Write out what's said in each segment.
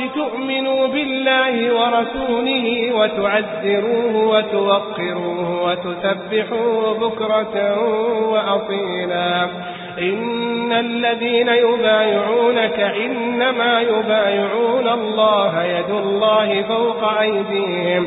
لتؤمنوا بالله ورسوله وتعزروه وتوقروه وتسبحوه بكرة وأصيلا. إن الذين يبايعونك إنما يبايعون الله يد الله فوق أيديهم.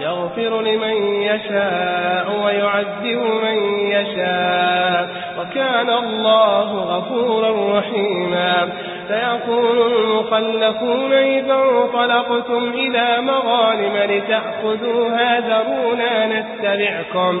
يغفر لمن يشاء ويعذب من يشاء. وكان الله غفورا رحيما. سيقول المخلفون إذا انطلقتم إلى مغانم لتأخذوها ذرونا نتبعكم.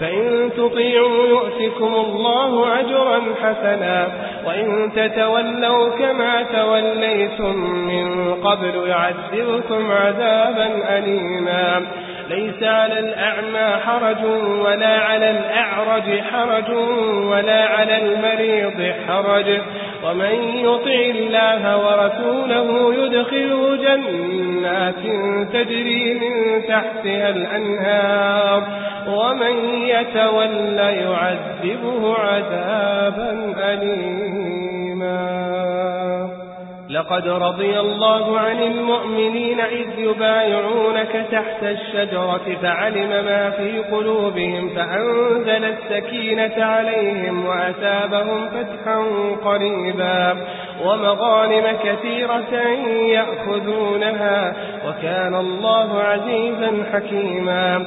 فإن تطيعوا يؤتكم الله أجرا حسنا وإن تتولوا كما توليتم من قبل يعذبكم عذابا أليما. ليس على الأعمى حرج ولا على الأعرج حرج ولا على المريض حرج. ومن يطع الله ورسوله يدخله جنات تجري من تحتها الأنهار. ومن يتولى يعذبه عذابا أليما. لقد رضي الله عن المؤمنين إذ يبايعونك تحت الشجرة فعلم ما في قلوبهم فأنزل السكينة عليهم وأتابهم فتحا قريبا ومغانم كثيرة يأخذونها وكان الله عزيزا حكيما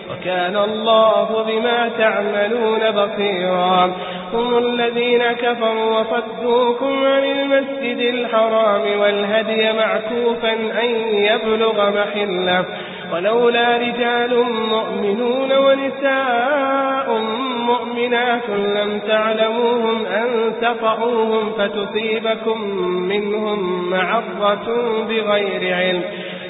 وكان الله بما تعملون بصيرا. هم الذين كفروا وصدوكم عن المسجد الحرام والهدي معكوفا أن يبلغ محلة. ولولا رجال مؤمنون ونساء مؤمنات لم تعلموهم أن تطعوهم فتصيبكم منهم معرة بغير علم.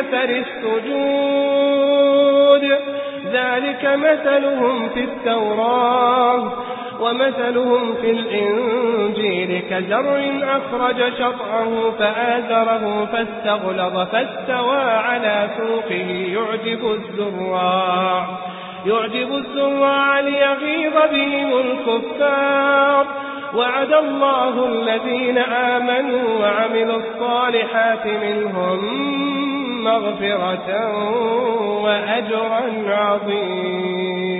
أثر السجود. ذلك مثلهم في التوراة ومثلهم في الإنجيل. كزرع أخرج شطعه فآزره فاستغلظ فاستوى على سوقه. يعجب الزراع يعجب الزراع ليغيظ بهم الكفار. وعد الله الذين آمنوا وعملوا الصالحات منهم مغفرة وأجرا عظيما.